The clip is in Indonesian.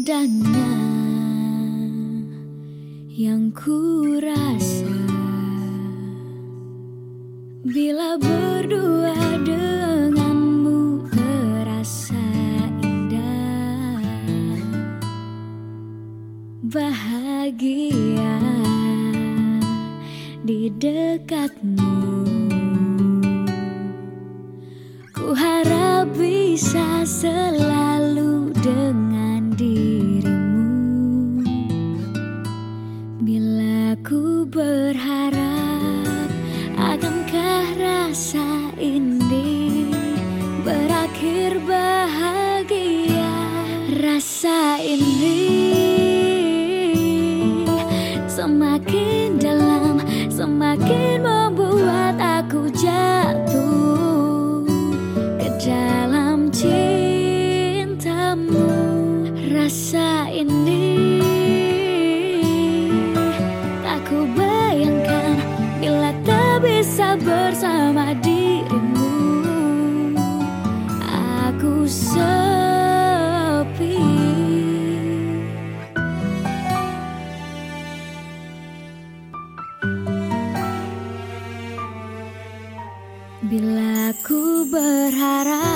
indahnya yang ku rasa. Bila berdua denganmu terasa indah bahagia di dekatmu. Ku harap bisa selalu dengan rasa ini berakhir bahagia. Rasa ini semakin dalam semakin Bila ku berharap